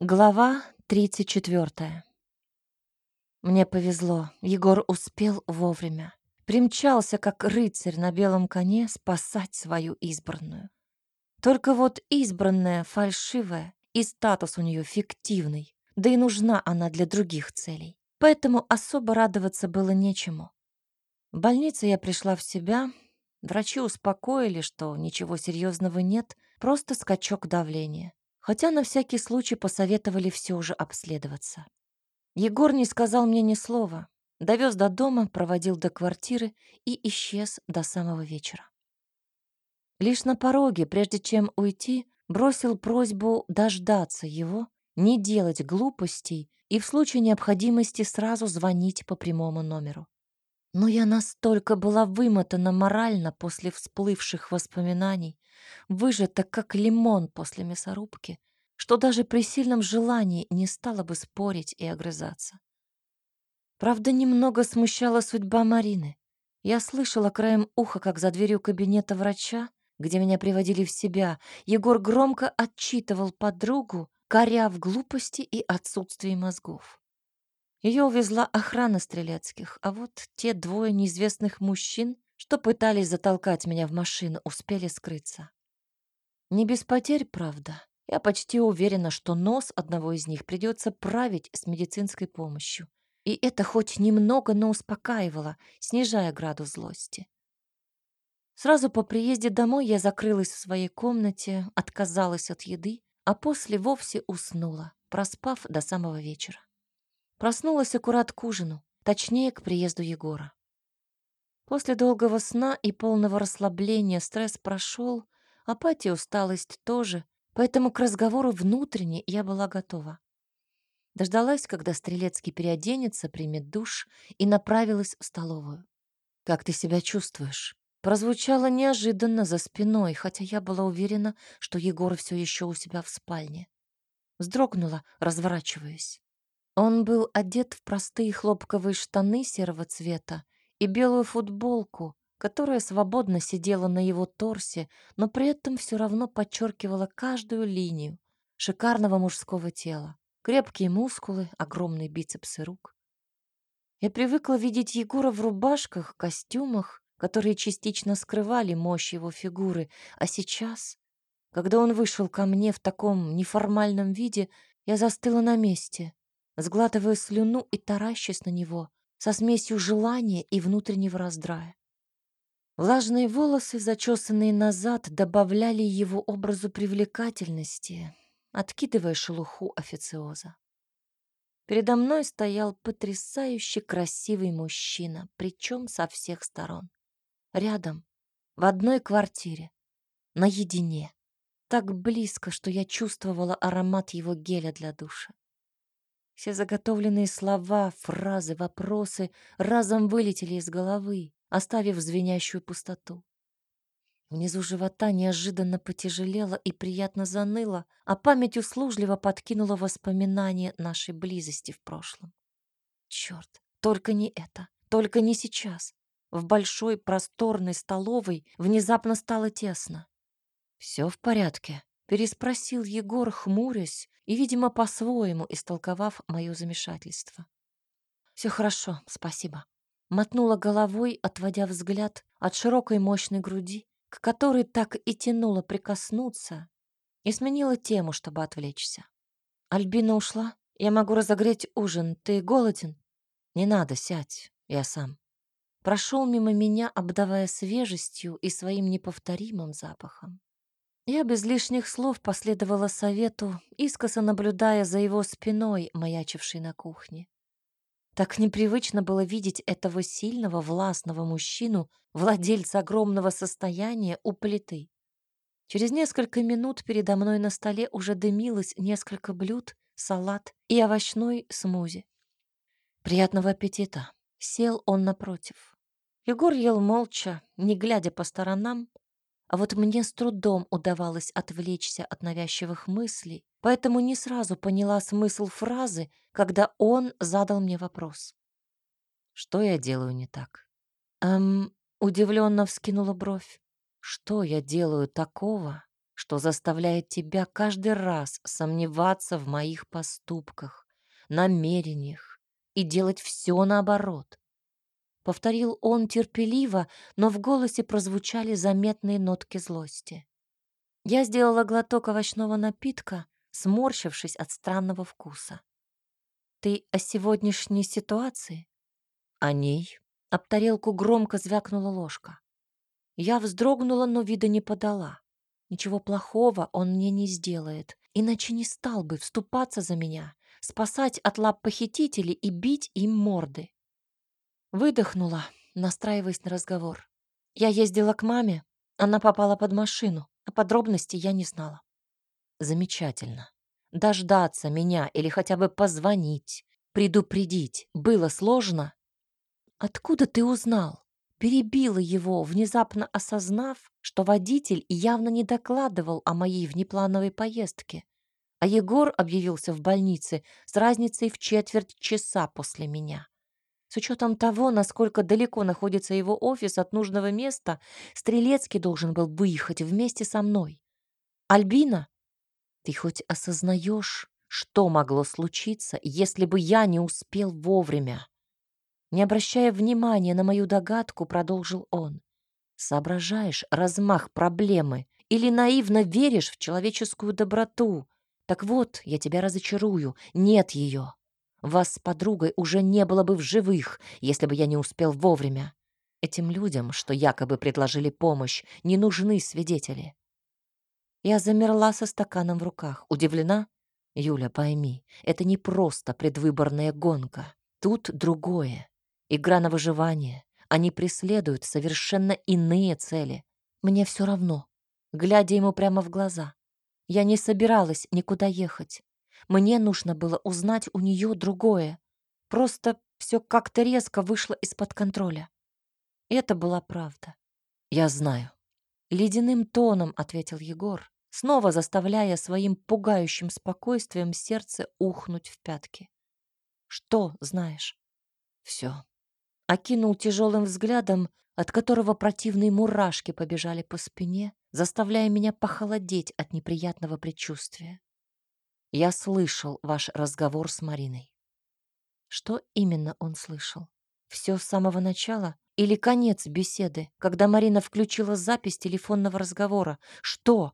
Глава 34. Мне повезло. Егор успел вовремя. Примчался, как рыцарь на белом коне, спасать свою избранную. Только вот избранная фальшивая, и статус у нее фиктивный, да и нужна она для других целей. Поэтому особо радоваться было нечему. В больнице я пришла в себя. Врачи успокоили, что ничего серьезного нет, просто скачок давления хотя на всякий случай посоветовали все же обследоваться. Егор не сказал мне ни слова, довез до дома, проводил до квартиры и исчез до самого вечера. Лишь на пороге, прежде чем уйти, бросил просьбу дождаться его, не делать глупостей и в случае необходимости сразу звонить по прямому номеру. Но я настолько была вымотана морально после всплывших воспоминаний, выжата как лимон после мясорубки, что даже при сильном желании не стала бы спорить и огрызаться. Правда, немного смущала судьба Марины. Я слышала краем уха, как за дверью кабинета врача, где меня приводили в себя, Егор громко отчитывал подругу, коря в глупости и отсутствии мозгов. Ее увезла охрана Стрелецких, а вот те двое неизвестных мужчин, что пытались затолкать меня в машину, успели скрыться. Не без потерь, правда. Я почти уверена, что нос одного из них придется править с медицинской помощью. И это хоть немного, но успокаивало, снижая градус злости. Сразу по приезде домой я закрылась в своей комнате, отказалась от еды, а после вовсе уснула, проспав до самого вечера. Проснулась аккурат к ужину, точнее, к приезду Егора. После долгого сна и полного расслабления стресс прошел, апатия усталость тоже, поэтому к разговору внутренне я была готова. Дождалась, когда Стрелецкий переоденется, примет душ и направилась в столовую. «Как ты себя чувствуешь?» Прозвучало неожиданно за спиной, хотя я была уверена, что Егор все еще у себя в спальне. Вздрогнула, разворачиваясь. Он был одет в простые хлопковые штаны серого цвета и белую футболку, которая свободно сидела на его торсе, но при этом все равно подчеркивала каждую линию шикарного мужского тела. Крепкие мускулы, огромные бицепсы рук. Я привыкла видеть Егора в рубашках, костюмах, которые частично скрывали мощь его фигуры, а сейчас, когда он вышел ко мне в таком неформальном виде, я застыла на месте, сглатывая слюну и таращась на него со смесью желания и внутреннего раздрая. Влажные волосы, зачесанные назад, добавляли его образу привлекательности, откидывая шелуху официоза. Передо мной стоял потрясающе красивый мужчина, причем со всех сторон. Рядом, в одной квартире, наедине, так близко, что я чувствовала аромат его геля для душа. Все заготовленные слова, фразы, вопросы разом вылетели из головы, оставив звенящую пустоту. Внизу живота неожиданно потяжелело и приятно заныло, а память услужливо подкинула воспоминания нашей близости в прошлом. Черт, только не это, только не сейчас. В большой просторной столовой внезапно стало тесно. «Все в порядке?» — переспросил Егор, хмурясь и, видимо, по-своему истолковав мое замешательство. Все хорошо, спасибо. Мотнула головой, отводя взгляд от широкой мощной груди, к которой так и тянуло прикоснуться, и сменила тему, чтобы отвлечься. Альбина ушла? Я могу разогреть ужин. Ты голоден? Не надо, сядь, я сам. Прошел мимо меня, обдавая свежестью и своим неповторимым запахом. Я без лишних слов последовала совету, искоса наблюдая за его спиной, маячившей на кухне. Так непривычно было видеть этого сильного, властного мужчину, владельца огромного состояния у плиты. Через несколько минут передо мной на столе уже дымилось несколько блюд, салат и овощной смузи. «Приятного аппетита!» Сел он напротив. Егор ел молча, не глядя по сторонам, а вот мне с трудом удавалось отвлечься от навязчивых мыслей, поэтому не сразу поняла смысл фразы, когда он задал мне вопрос. «Что я делаю не так?» «Эм...» — удивленно вскинула бровь. «Что я делаю такого, что заставляет тебя каждый раз сомневаться в моих поступках, намерениях и делать все наоборот. Повторил он терпеливо, но в голосе прозвучали заметные нотки злости. Я сделала глоток овощного напитка, сморщившись от странного вкуса. «Ты о сегодняшней ситуации?» «О ней?» Об тарелку громко звякнула ложка. Я вздрогнула, но вида не подала. Ничего плохого он мне не сделает, иначе не стал бы вступаться за меня, спасать от лап похитителей и бить им морды. Выдохнула, настраиваясь на разговор. Я ездила к маме, она попала под машину, а подробностей я не знала. Замечательно. Дождаться меня или хотя бы позвонить, предупредить было сложно? Откуда ты узнал? Перебила его, внезапно осознав, что водитель явно не докладывал о моей внеплановой поездке, а Егор объявился в больнице с разницей в четверть часа после меня. С учетом того, насколько далеко находится его офис от нужного места, Стрелецкий должен был выехать вместе со мной. «Альбина, ты хоть осознаешь, что могло случиться, если бы я не успел вовремя?» Не обращая внимания на мою догадку, продолжил он. «Соображаешь размах проблемы или наивно веришь в человеческую доброту? Так вот, я тебя разочарую, нет ее. Вас с подругой уже не было бы в живых, если бы я не успел вовремя. Этим людям, что якобы предложили помощь, не нужны свидетели. Я замерла со стаканом в руках. Удивлена? Юля, пойми, это не просто предвыборная гонка. Тут другое. Игра на выживание. Они преследуют совершенно иные цели. Мне все равно. Глядя ему прямо в глаза. Я не собиралась никуда ехать. Мне нужно было узнать у нее другое. Просто все как-то резко вышло из-под контроля. Это была правда. Я знаю. Ледяным тоном ответил Егор, снова заставляя своим пугающим спокойствием сердце ухнуть в пятки. Что знаешь? Все. Окинул тяжелым взглядом, от которого противные мурашки побежали по спине, заставляя меня похолодеть от неприятного предчувствия. Я слышал ваш разговор с Мариной. Что именно он слышал? Все с самого начала или конец беседы, когда Марина включила запись телефонного разговора? Что?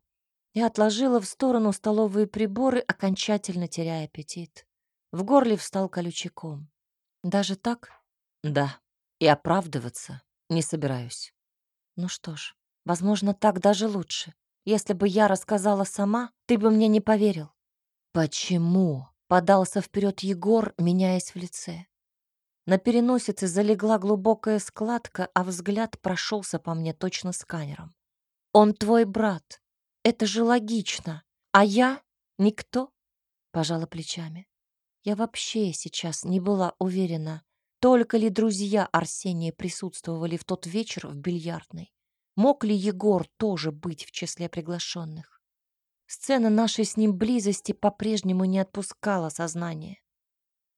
Я отложила в сторону столовые приборы, окончательно теряя аппетит. В горле встал колючий ком. Даже так? Да. И оправдываться не собираюсь. Ну что ж, возможно, так даже лучше. Если бы я рассказала сама, ты бы мне не поверил. «Почему?» — подался вперед Егор, меняясь в лице. На переносице залегла глубокая складка, а взгляд прошелся по мне точно сканером. «Он твой брат. Это же логично. А я — никто?» — пожала плечами. Я вообще сейчас не была уверена, только ли друзья Арсения присутствовали в тот вечер в бильярдной. Мог ли Егор тоже быть в числе приглашенных? Сцена нашей с ним близости по-прежнему не отпускала сознание.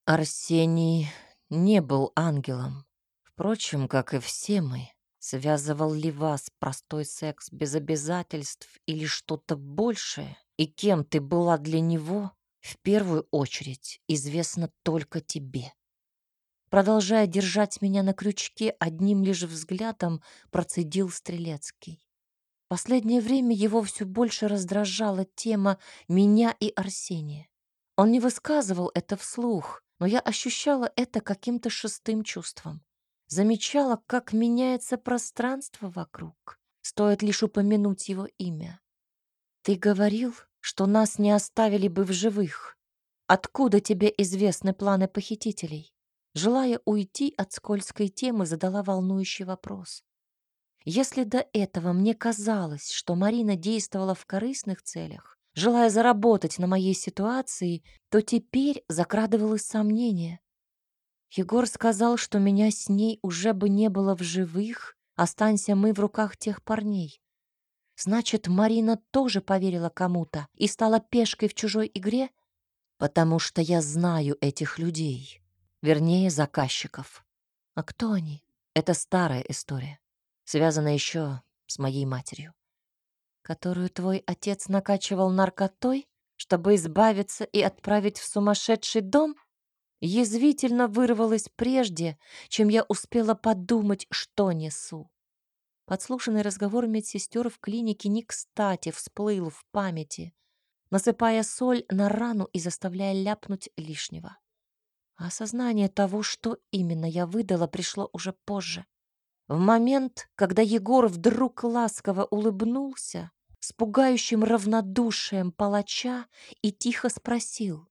Арсений не был ангелом. Впрочем, как и все мы. Связывал ли вас простой секс без обязательств или что-то большее? И кем ты была для него, в первую очередь, известно только тебе. Продолжая держать меня на крючке, одним лишь взглядом процедил Стрелецкий. Последнее время его все больше раздражала тема меня и Арсения. Он не высказывал это вслух, но я ощущала это каким-то шестым чувством. Замечала, как меняется пространство вокруг. Стоит лишь упомянуть его имя. «Ты говорил, что нас не оставили бы в живых. Откуда тебе известны планы похитителей?» Желая уйти от скользкой темы, задала волнующий вопрос. Если до этого мне казалось, что Марина действовала в корыстных целях, желая заработать на моей ситуации, то теперь закрадывалось сомнение. Егор сказал, что меня с ней уже бы не было в живых, останься мы в руках тех парней. Значит, Марина тоже поверила кому-то и стала пешкой в чужой игре? Потому что я знаю этих людей, вернее, заказчиков. А кто они? Это старая история связано еще с моей матерью. которую твой отец накачивал наркотой, чтобы избавиться и отправить в сумасшедший дом, язвительно вырвалась прежде, чем я успела подумать, что несу. Подслушанный разговор медсестер в клинике не кстати всплыл в памяти, насыпая соль на рану и заставляя ляпнуть лишнего. осознание того, что именно я выдала, пришло уже позже. В момент, когда Егор вдруг ласково улыбнулся, с пугающим равнодушием палача и тихо спросил,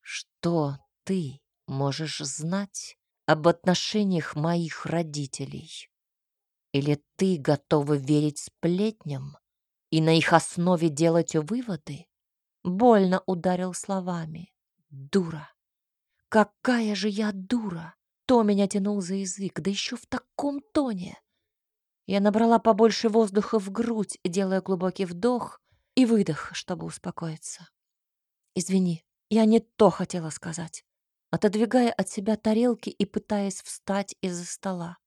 «Что ты можешь знать об отношениях моих родителей?» Или ты готова верить сплетням и на их основе делать выводы? Больно ударил словами. Дура. Какая же я дура! То меня тянул за язык, да еще в таком тоне. Я набрала побольше воздуха в грудь, делая глубокий вдох и выдох, чтобы успокоиться. Извини, я не то хотела сказать, отодвигая от себя тарелки и пытаясь встать из-за стола.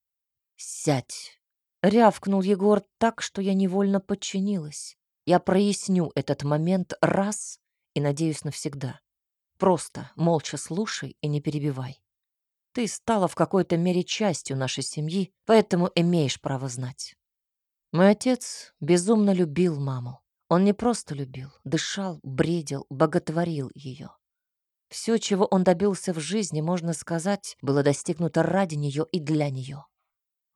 Сядь. Рявкнул Егор так, что я невольно подчинилась. Я проясню этот момент раз и, надеюсь, навсегда. Просто молча слушай и не перебивай. Ты стала в какой-то мере частью нашей семьи, поэтому имеешь право знать. Мой отец безумно любил маму. Он не просто любил, дышал, бредил, боготворил ее. Все, чего он добился в жизни, можно сказать, было достигнуто ради нее и для нее.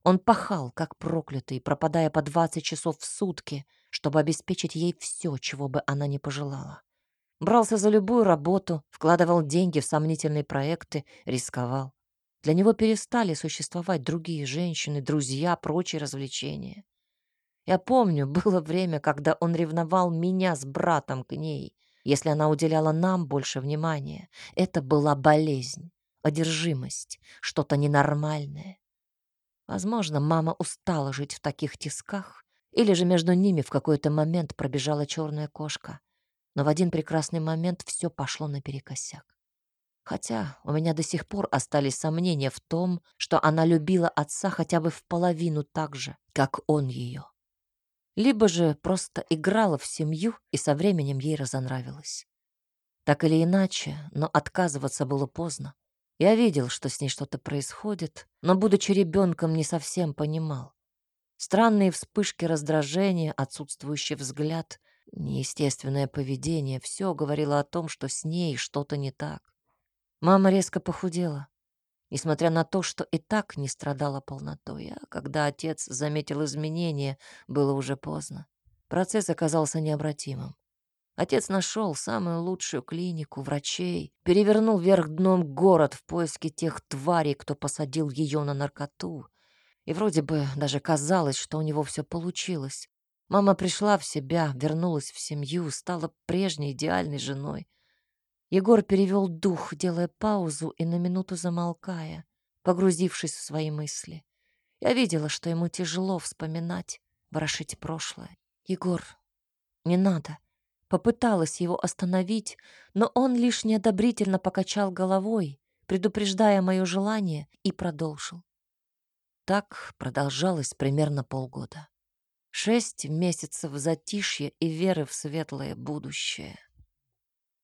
Он пахал, как проклятый, пропадая по 20 часов в сутки, чтобы обеспечить ей все, чего бы она ни пожелала. Брался за любую работу, вкладывал деньги в сомнительные проекты, рисковал. Для него перестали существовать другие женщины, друзья, прочие развлечения. Я помню, было время, когда он ревновал меня с братом к ней, если она уделяла нам больше внимания. Это была болезнь, одержимость, что-то ненормальное. Возможно, мама устала жить в таких тисках, или же между ними в какой-то момент пробежала черная кошка. Но в один прекрасный момент все пошло наперекосяк. Хотя у меня до сих пор остались сомнения в том, что она любила отца хотя бы в половину так же, как он ее. Либо же просто играла в семью, и со временем ей разонравилось. Так или иначе, но отказываться было поздно. Я видел, что с ней что-то происходит, но, будучи ребенком, не совсем понимал. Странные вспышки раздражения, отсутствующий взгляд, неестественное поведение — все говорило о том, что с ней что-то не так. Мама резко похудела, несмотря на то, что и так не страдала полнотой. А когда отец заметил изменения, было уже поздно. Процесс оказался необратимым. Отец нашел самую лучшую клинику, врачей, перевернул вверх дном город в поиске тех тварей, кто посадил ее на наркоту. И вроде бы даже казалось, что у него все получилось. Мама пришла в себя, вернулась в семью, стала прежней идеальной женой. Егор перевел дух, делая паузу и на минуту замолкая, погрузившись в свои мысли. Я видела, что ему тяжело вспоминать, ворошить прошлое. «Егор, не надо!» Попыталась его остановить, но он лишь неодобрительно покачал головой, предупреждая мое желание, и продолжил. Так продолжалось примерно полгода. Шесть месяцев затишья и веры в светлое будущее.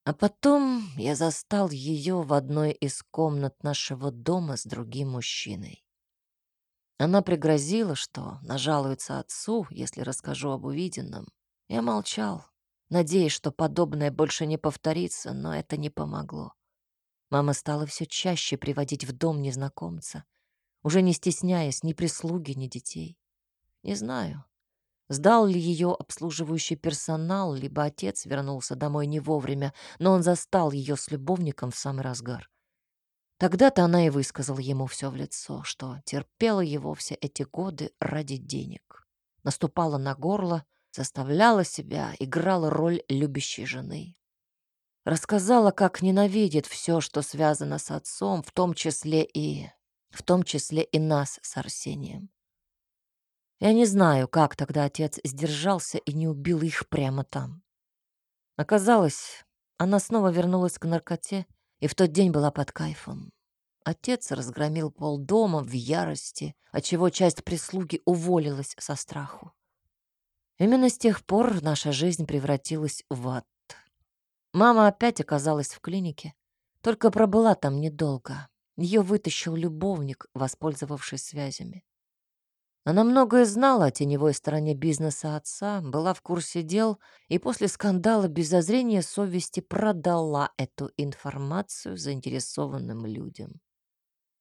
А потом я застал ее в одной из комнат нашего дома с другим мужчиной. Она пригрозила, что нажалуется отцу, если расскажу об увиденном. Я молчал, надеясь, что подобное больше не повторится, но это не помогло. Мама стала все чаще приводить в дом незнакомца, уже не стесняясь ни прислуги, ни детей. Не знаю, сдал ли ее обслуживающий персонал, либо отец вернулся домой не вовремя, но он застал ее с любовником в самый разгар. Тогда-то она и высказала ему все в лицо, что терпела его все эти годы ради денег. Наступала на горло, заставляла себя, играла роль любящей жены. Рассказала, как ненавидит все, что связано с отцом, в том числе и... в том числе и нас с Арсением. Я не знаю, как тогда отец сдержался и не убил их прямо там. Оказалось, она снова вернулась к наркоте и в тот день была под кайфом. Отец разгромил полдома в ярости, отчего часть прислуги уволилась со страху. Именно с тех пор наша жизнь превратилась в ад. Мама опять оказалась в клинике, только пробыла там недолго. Ее вытащил любовник, воспользовавшись связями. Она многое знала о теневой стороне бизнеса отца, была в курсе дел и после скандала без зазрения совести продала эту информацию заинтересованным людям.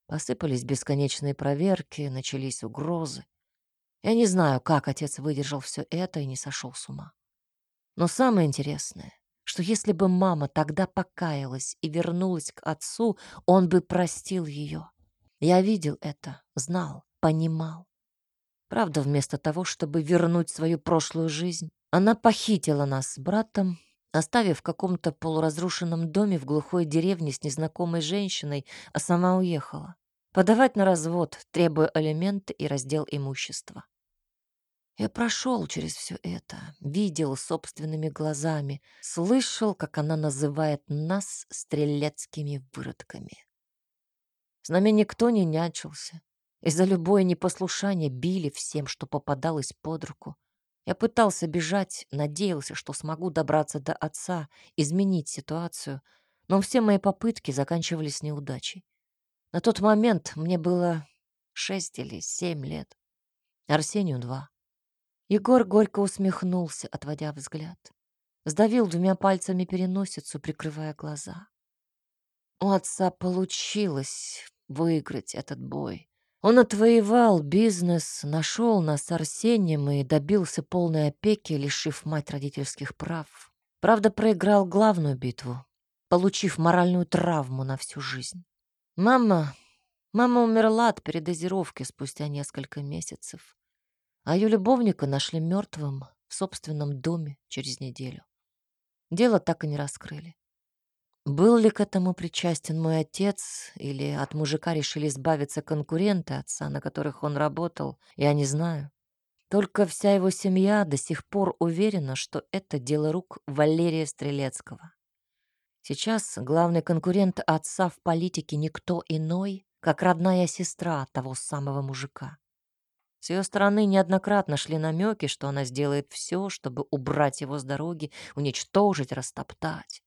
Посыпались бесконечные проверки, начались угрозы. Я не знаю, как отец выдержал все это и не сошел с ума. Но самое интересное, что если бы мама тогда покаялась и вернулась к отцу, он бы простил ее. Я видел это, знал, понимал. Правда, вместо того, чтобы вернуть свою прошлую жизнь, она похитила нас с братом, оставив в каком-то полуразрушенном доме в глухой деревне с незнакомой женщиной, а сама уехала. Подавать на развод, требуя алименты и раздел имущества. Я прошел через все это, видел собственными глазами, слышал, как она называет нас стрелецкими выродками. С нами никто не нячился, и за любое непослушание били всем, что попадалось под руку. Я пытался бежать, надеялся, что смогу добраться до отца, изменить ситуацию, но все мои попытки заканчивались неудачей. На тот момент мне было шесть или семь лет. Арсению два. Егор горько усмехнулся, отводя взгляд. Сдавил двумя пальцами переносицу, прикрывая глаза. У отца получилось выиграть этот бой. Он отвоевал бизнес, нашел нас Арсением и добился полной опеки, лишив мать родительских прав. Правда, проиграл главную битву, получив моральную травму на всю жизнь. Мама... Мама умерла от передозировки спустя несколько месяцев, а ее любовника нашли мертвым в собственном доме через неделю. Дело так и не раскрыли. Был ли к этому причастен мой отец, или от мужика решили избавиться конкуренты отца, на которых он работал, я не знаю. Только вся его семья до сих пор уверена, что это дело рук Валерия Стрелецкого. Сейчас главный конкурент отца в политике никто иной, как родная сестра того самого мужика. С ее стороны неоднократно шли намеки, что она сделает все, чтобы убрать его с дороги, уничтожить, растоптать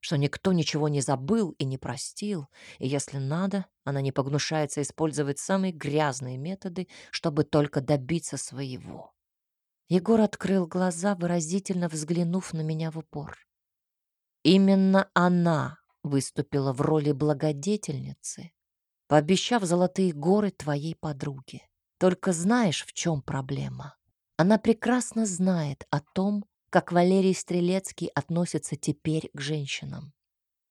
что никто ничего не забыл и не простил, и если надо, она не погнушается использовать самые грязные методы, чтобы только добиться своего. Егор открыл глаза, выразительно взглянув на меня в упор. Именно она выступила в роли благодетельницы, пообещав золотые горы твоей подруге. Только знаешь, в чем проблема? Она прекрасно знает о том, как Валерий Стрелецкий относится теперь к женщинам.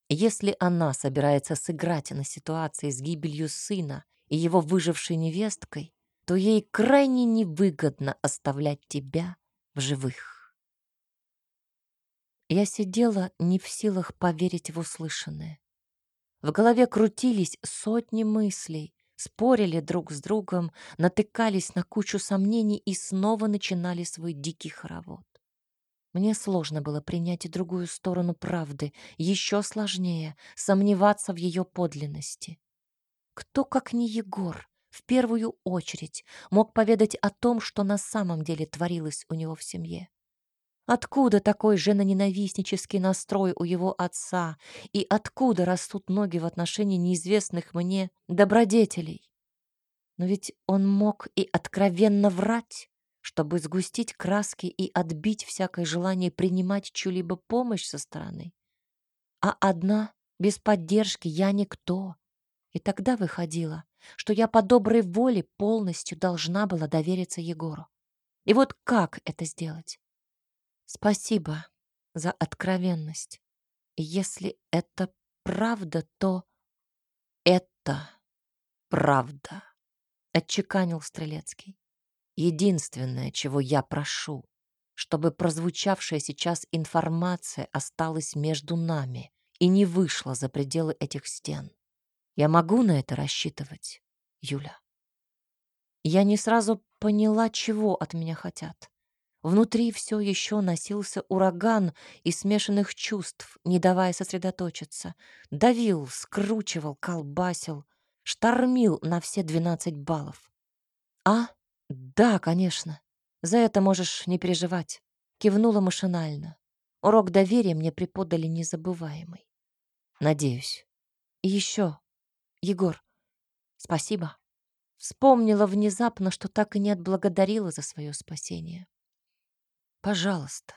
Если она собирается сыграть на ситуации с гибелью сына и его выжившей невесткой, то ей крайне невыгодно оставлять тебя в живых. Я сидела не в силах поверить в услышанное. В голове крутились сотни мыслей, спорили друг с другом, натыкались на кучу сомнений и снова начинали свой дикий хоровод. Мне сложно было принять и другую сторону правды, еще сложнее сомневаться в ее подлинности. Кто, как не Егор, в первую очередь мог поведать о том, что на самом деле творилось у него в семье? Откуда такой женоненавистнический настрой у его отца и откуда растут ноги в отношении неизвестных мне добродетелей? Но ведь он мог и откровенно врать чтобы сгустить краски и отбить всякое желание принимать чью-либо помощь со стороны. А одна, без поддержки, я никто. И тогда выходило, что я по доброй воле полностью должна была довериться Егору. И вот как это сделать? Спасибо за откровенность. Если это правда, то это правда, отчеканил Стрелецкий. Единственное, чего я прошу, чтобы прозвучавшая сейчас информация осталась между нами и не вышла за пределы этих стен. Я могу на это рассчитывать, Юля? Я не сразу поняла, чего от меня хотят. Внутри все еще носился ураган из смешанных чувств, не давая сосредоточиться. Давил, скручивал, колбасил, штормил на все двенадцать баллов. А да, конечно. За это можешь не переживать. Кивнула машинально. Урок доверия мне преподали незабываемый. Надеюсь. И еще, Егор, спасибо. Вспомнила внезапно, что так и не отблагодарила за свое спасение. Пожалуйста.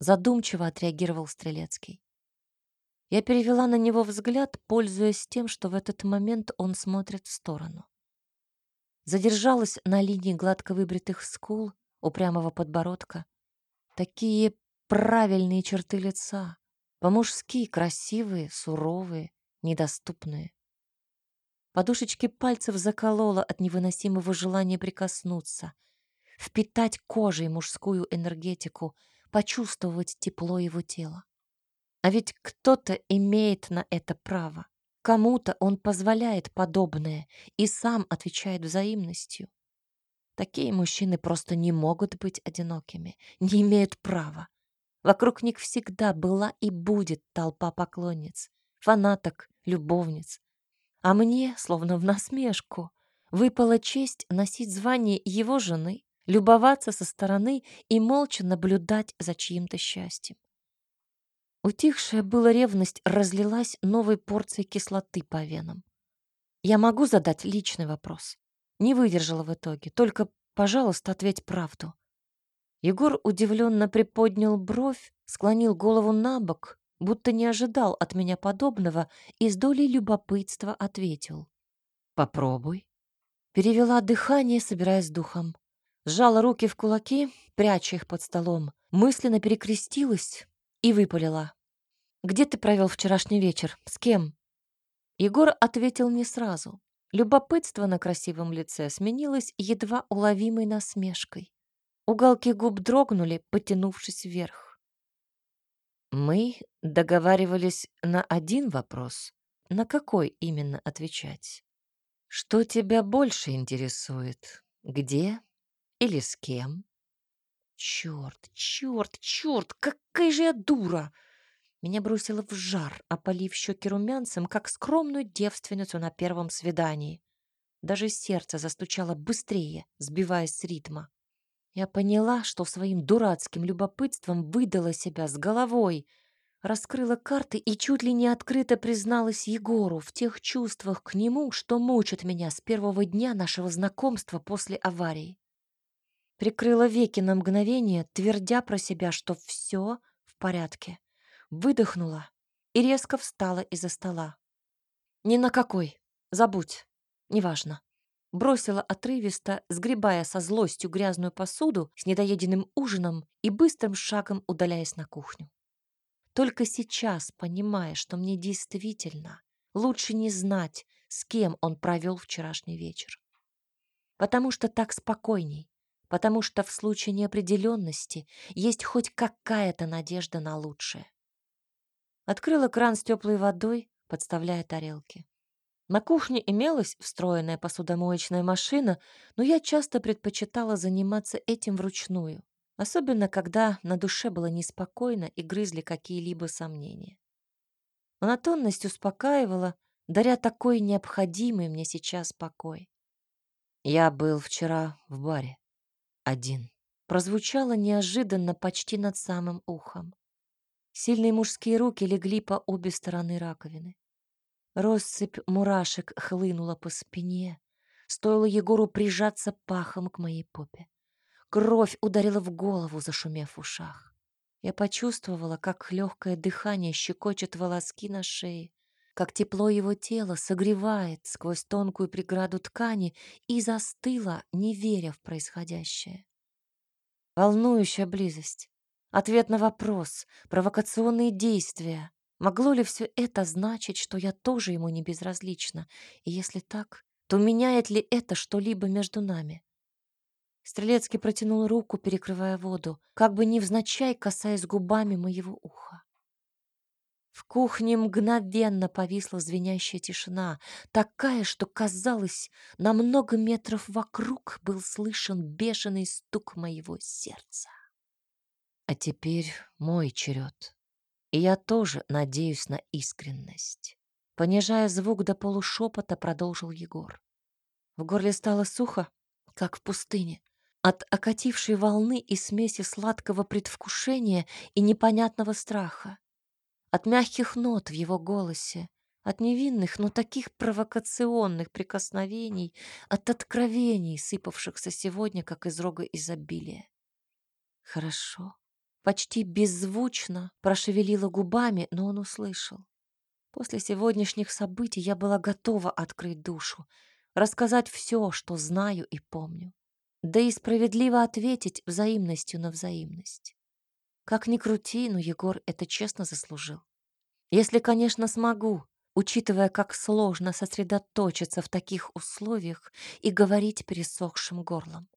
Задумчиво отреагировал Стрелецкий. Я перевела на него взгляд, пользуясь тем, что в этот момент он смотрит в сторону. Задержалась на линии гладко выбритых скул, упрямого подбородка. Такие правильные черты лица, по-мужски красивые, суровые, недоступные. Подушечки пальцев заколола от невыносимого желания прикоснуться, впитать кожей мужскую энергетику, почувствовать тепло его тела. А ведь кто-то имеет на это право. Кому-то он позволяет подобное и сам отвечает взаимностью. Такие мужчины просто не могут быть одинокими, не имеют права. Вокруг них всегда была и будет толпа поклонниц, фанаток, любовниц. А мне, словно в насмешку, выпала честь носить звание его жены, любоваться со стороны и молча наблюдать за чьим-то счастьем. Утихшая была ревность разлилась новой порцией кислоты по венам. Я могу задать личный вопрос? Не выдержала в итоге. Только, пожалуйста, ответь правду. Егор удивленно приподнял бровь, склонил голову на бок, будто не ожидал от меня подобного и с долей любопытства ответил. «Попробуй». Перевела дыхание, собираясь духом. Сжала руки в кулаки, пряча их под столом, мысленно перекрестилась и выпалила. «Где ты провел вчерашний вечер? С кем?» Егор ответил не сразу. Любопытство на красивом лице сменилось едва уловимой насмешкой. Уголки губ дрогнули, потянувшись вверх. Мы договаривались на один вопрос. На какой именно отвечать? Что тебя больше интересует? Где или с кем? Черт, черт, черт, какая же я дура! Меня бросило в жар, опалив щеки румянцем, как скромную девственницу на первом свидании. Даже сердце застучало быстрее, сбиваясь с ритма. Я поняла, что своим дурацким любопытством выдала себя с головой, раскрыла карты и чуть ли не открыто призналась Егору в тех чувствах к нему, что мучат меня с первого дня нашего знакомства после аварии. Прикрыла веки на мгновение, твердя про себя, что все в порядке. Выдохнула и резко встала из-за стола. «Ни на какой. Забудь. Неважно бросила отрывисто, сгребая со злостью грязную посуду с недоеденным ужином и быстрым шагом удаляясь на кухню. Только сейчас, понимая, что мне действительно лучше не знать, с кем он провел вчерашний вечер. Потому что так спокойней, потому что в случае неопределенности есть хоть какая-то надежда на лучшее. Открыла кран с теплой водой, подставляя тарелки. На кухне имелась встроенная посудомоечная машина, но я часто предпочитала заниматься этим вручную, особенно когда на душе было неспокойно и грызли какие-либо сомнения. Монотонность успокаивала, даря такой необходимый мне сейчас покой. Я был вчера в баре. Один. Прозвучало неожиданно почти над самым ухом. Сильные мужские руки легли по обе стороны раковины. Россыпь мурашек хлынула по спине. Стоило Егору прижаться пахом к моей попе. Кровь ударила в голову, зашумев в ушах. Я почувствовала, как легкое дыхание щекочет волоски на шее, как тепло его тела согревает сквозь тонкую преграду ткани и застыла, не веря в происходящее. Волнующая близость, ответ на вопрос, провокационные действия, Могло ли все это значить, что я тоже ему не безразлична? И если так, то меняет ли это что-либо между нами? Стрелецкий протянул руку, перекрывая воду, как бы невзначай касаясь губами моего уха. В кухне мгновенно повисла звенящая тишина, такая, что, казалось, на много метров вокруг был слышен бешеный стук моего сердца. А теперь мой черед. И я тоже надеюсь на искренность. Понижая звук до полушепота, продолжил Егор. В горле стало сухо, как в пустыне. от окатившей волны и смеси сладкого предвкушения и непонятного страха, от мягких нот в его голосе, от невинных, но таких провокационных прикосновений, от откровений, сыпавшихся сегодня, как из рога изобилия. Хорошо. Почти беззвучно прошевелила губами, но он услышал. После сегодняшних событий я была готова открыть душу, рассказать все, что знаю и помню. Да и справедливо ответить взаимностью на взаимность. Как ни крути, но Егор это честно заслужил. Если, конечно, смогу, учитывая, как сложно сосредоточиться в таких условиях и говорить пересохшим горлом.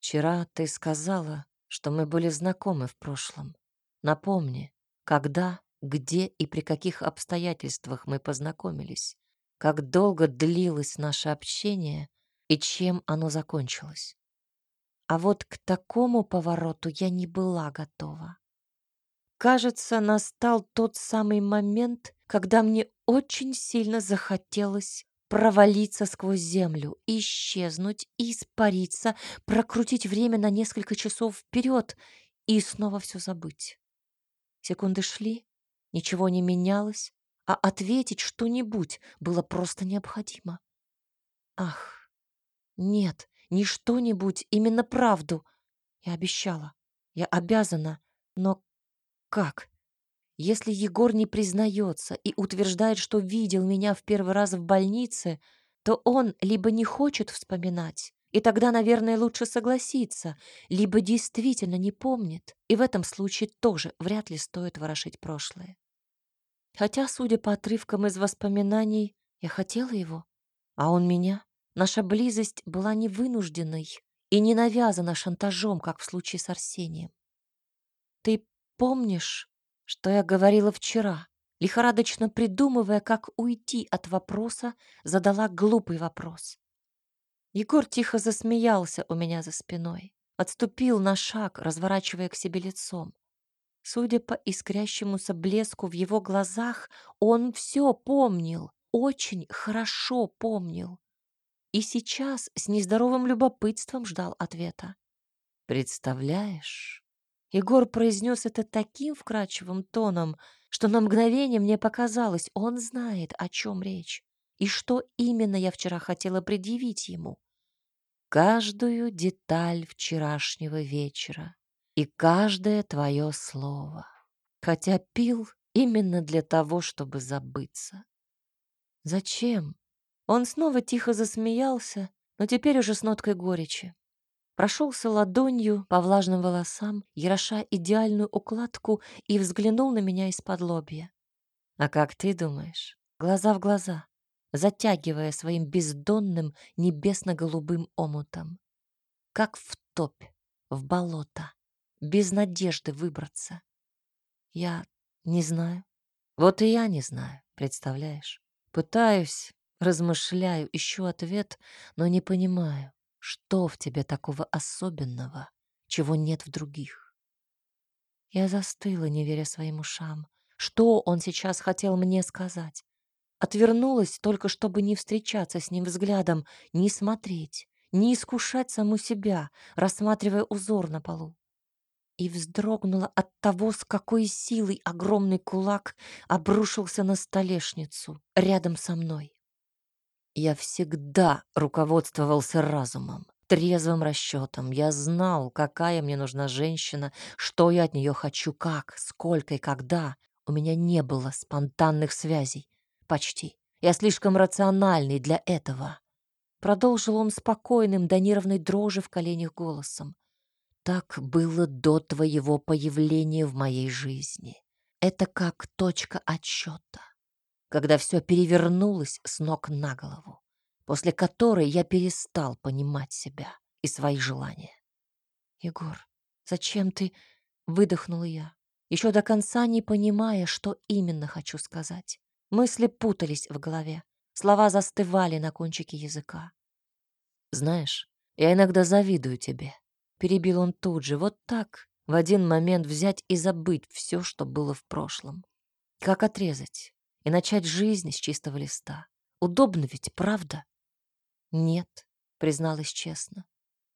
«Вчера ты сказала, что мы были знакомы в прошлом. Напомни, когда, где и при каких обстоятельствах мы познакомились, как долго длилось наше общение и чем оно закончилось. А вот к такому повороту я не была готова. Кажется, настал тот самый момент, когда мне очень сильно захотелось провалиться сквозь землю, исчезнуть, испариться, прокрутить время на несколько часов вперед и снова все забыть. Секунды шли, ничего не менялось, а ответить что-нибудь было просто необходимо. Ах, нет, не что-нибудь, именно правду. Я обещала, я обязана, но как? Если Егор не признается и утверждает, что видел меня в первый раз в больнице, то он либо не хочет вспоминать, и тогда, наверное, лучше согласиться, либо действительно не помнит, и в этом случае тоже вряд ли стоит ворошить прошлое. Хотя, судя по отрывкам из воспоминаний, я хотела его, а он меня. Наша близость была не вынужденной и не навязана шантажом, как в случае с Арсением. Ты помнишь, что я говорила вчера? Лихорадочно придумывая, как уйти от вопроса, задала глупый вопрос. Егор тихо засмеялся у меня за спиной, отступил на шаг, разворачивая к себе лицом. Судя по искрящемуся блеску в его глазах, он все помнил, очень хорошо помнил и сейчас с нездоровым любопытством ждал ответа. «Представляешь?» Егор произнес это таким вкрадчивым тоном, что на мгновение мне показалось, он знает, о чем речь, и что именно я вчера хотела предъявить ему. Каждую деталь вчерашнего вечера и каждое твое слово, хотя пил именно для того, чтобы забыться. Зачем? Он снова тихо засмеялся, но теперь уже с ноткой горечи. Прошелся ладонью по влажным волосам, яроша идеальную укладку и взглянул на меня из-под лобья. «А как ты думаешь?» Глаза в глаза, затягивая своим бездонным небесно-голубым омутом. Как в топь, в болото, без надежды выбраться. Я не знаю. Вот и я не знаю, представляешь? Пытаюсь, Размышляю, ищу ответ, но не понимаю, что в тебе такого особенного, чего нет в других. Я застыла, не веря своим ушам. Что он сейчас хотел мне сказать? Отвернулась только, чтобы не встречаться с ним взглядом, не смотреть, не искушать саму себя, рассматривая узор на полу. И вздрогнула от того, с какой силой огромный кулак обрушился на столешницу рядом со мной. Я всегда руководствовался разумом, трезвым расчетом. Я знал, какая мне нужна женщина, что я от нее хочу, как, сколько и когда. У меня не было спонтанных связей. Почти. Я слишком рациональный для этого. Продолжил он спокойным, до нервной дрожи в коленях голосом. Так было до твоего появления в моей жизни. Это как точка отсчета когда все перевернулось с ног на голову, после которой я перестал понимать себя и свои желания. «Егор, зачем ты...» — выдохнула я, еще до конца не понимая, что именно хочу сказать. Мысли путались в голове, слова застывали на кончике языка. «Знаешь, я иногда завидую тебе», — перебил он тут же, вот так, в один момент взять и забыть все, что было в прошлом. Как отрезать? И начать жизнь с чистого листа. Удобно ведь, правда? Нет, призналась честно.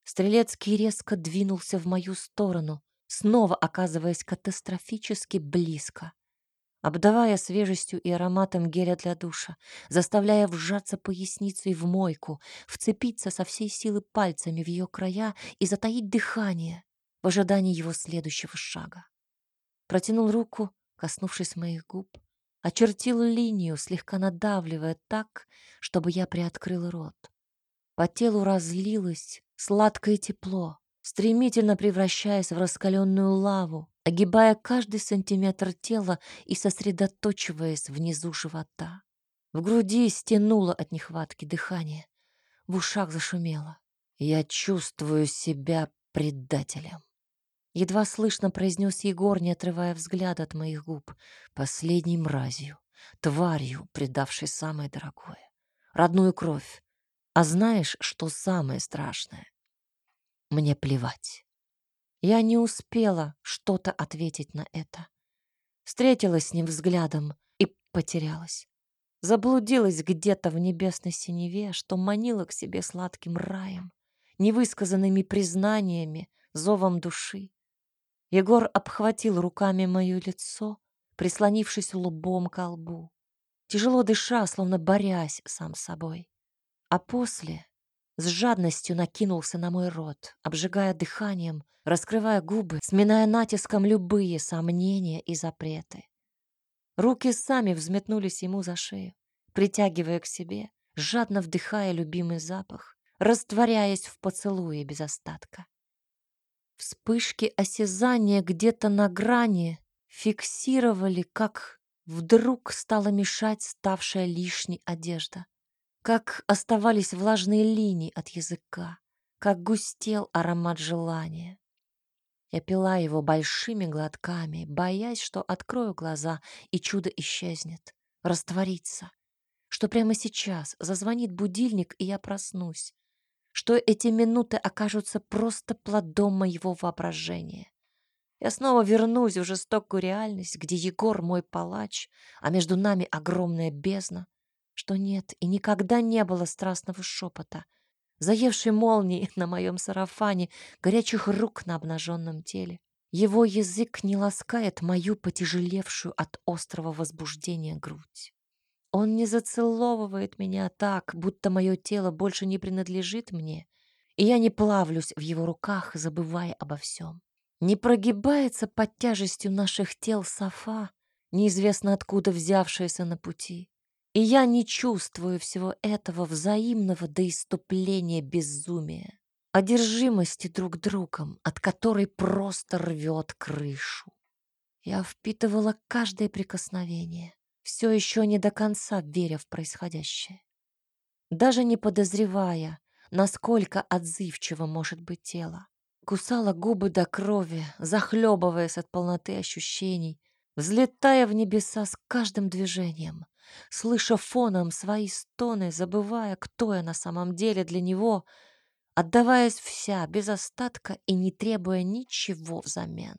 Стрелецкий резко двинулся в мою сторону, снова оказываясь катастрофически близко, обдавая свежестью и ароматом геля для душа, заставляя вжаться поясницей в мойку, вцепиться со всей силы пальцами в ее края и затаить дыхание в ожидании его следующего шага. Протянул руку, коснувшись моих губ, очертил линию, слегка надавливая так, чтобы я приоткрыл рот. По телу разлилось сладкое тепло, стремительно превращаясь в раскаленную лаву, огибая каждый сантиметр тела и сосредоточиваясь внизу живота. В груди стянуло от нехватки дыхания, в ушах зашумело. Я чувствую себя предателем. Едва слышно произнес Егор, не отрывая взгляд от моих губ. Последней мразью, тварью, предавшей самое дорогое. Родную кровь. А знаешь, что самое страшное? Мне плевать. Я не успела что-то ответить на это. Встретилась с ним взглядом и потерялась. Заблудилась где-то в небесной синеве, что манила к себе сладким раем, невысказанными признаниями, зовом души. Егор обхватил руками мое лицо, прислонившись лбом к лбу, тяжело дыша, словно борясь сам с собой. А после с жадностью накинулся на мой рот, обжигая дыханием, раскрывая губы, сминая натиском любые сомнения и запреты. Руки сами взметнулись ему за шею, притягивая к себе, жадно вдыхая любимый запах, растворяясь в поцелуе без остатка. Вспышки осязания где-то на грани фиксировали, как вдруг стала мешать ставшая лишней одежда как оставались влажные линии от языка, как густел аромат желания. Я пила его большими глотками, боясь, что открою глаза, и чудо исчезнет, растворится, что прямо сейчас зазвонит будильник, и я проснусь, что эти минуты окажутся просто плодом моего воображения. Я снова вернусь в жестокую реальность, где Егор мой палач, а между нами огромная бездна, что нет и никогда не было страстного шепота, заевшей молнии на моем сарафане, горячих рук на обнаженном теле. Его язык не ласкает мою потяжелевшую от острого возбуждения грудь. Он не зацеловывает меня так, будто мое тело больше не принадлежит мне, и я не плавлюсь в его руках, забывая обо всем. Не прогибается под тяжестью наших тел софа, неизвестно откуда взявшаяся на пути. И я не чувствую всего этого взаимного до иступления безумия, одержимости друг другом, от которой просто рвет крышу. Я впитывала каждое прикосновение, все еще не до конца веря в происходящее. Даже не подозревая, насколько отзывчиво может быть тело. Кусала губы до крови, захлебываясь от полноты ощущений, взлетая в небеса с каждым движением, слыша фоном свои стоны, забывая, кто я на самом деле для него, отдаваясь вся, без остатка и не требуя ничего взамен.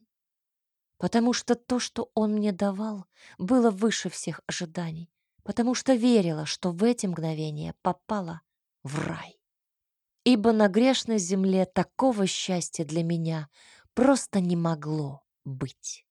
Потому что то, что он мне давал, было выше всех ожиданий, потому что верила, что в эти мгновения попала в рай. Ибо на грешной земле такого счастья для меня просто не могло быть.